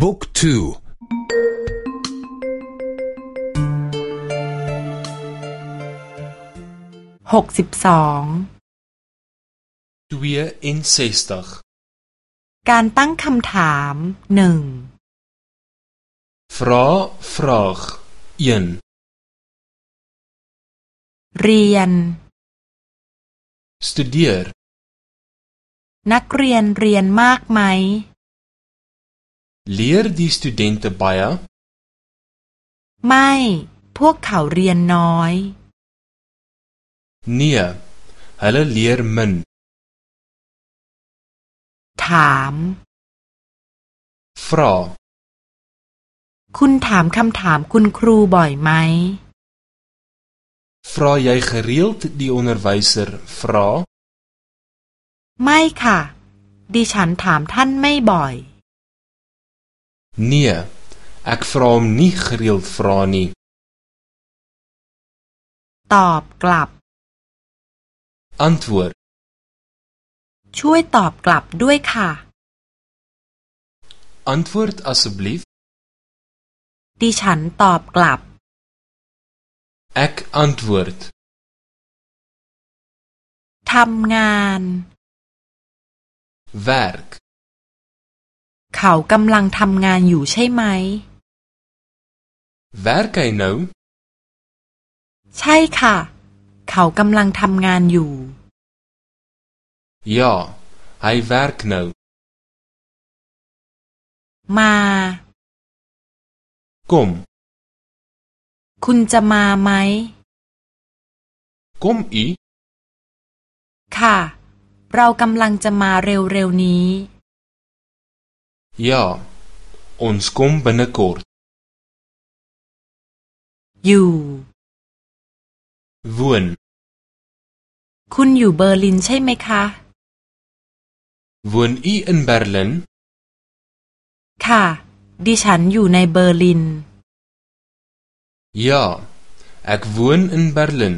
บุ๊กทูหกสิบสองการตั้งคำถามหนึ่ง Vra vraag 1เรียน Studeer นักเรียนเรียนมากไหม Leer die studente baie ไม่ พวกเขาเรียนน้อย Nee hulle leer min ถาม Vra คุณถามคำถามคุณครูบ่อยไหม Vra jy gereeld die onderwyser vra ไม่ค่ะ ดิฉันถามท่านไม่บ่อย Nee ek vra hom nie gereeld vra nie ตอบกลับ Antwoord ช่วยตอบกลับด้วยค่ะ Antwoord asseblief ดิฉันตอบกลับ Ek antwoord ทำงาน werk เขากำลังทำงานอยู่ใช่ไหม werk hy nou ใช่ค่ะ เขากำลังทำงานอยู่ Ja hy werk nou มา Kom คุณจะมาไหม kom u ค่ะ เรากำลังจะมาเร็วๆนี้ Ja ons kom binnekort อยู่ woon คุณอยู่เบอร์ลินใช่ไหมคะ woon u in Berlin ค่ะ ดิฉันอยู่ในเบอร์ลิน Ja ek woon in Berlin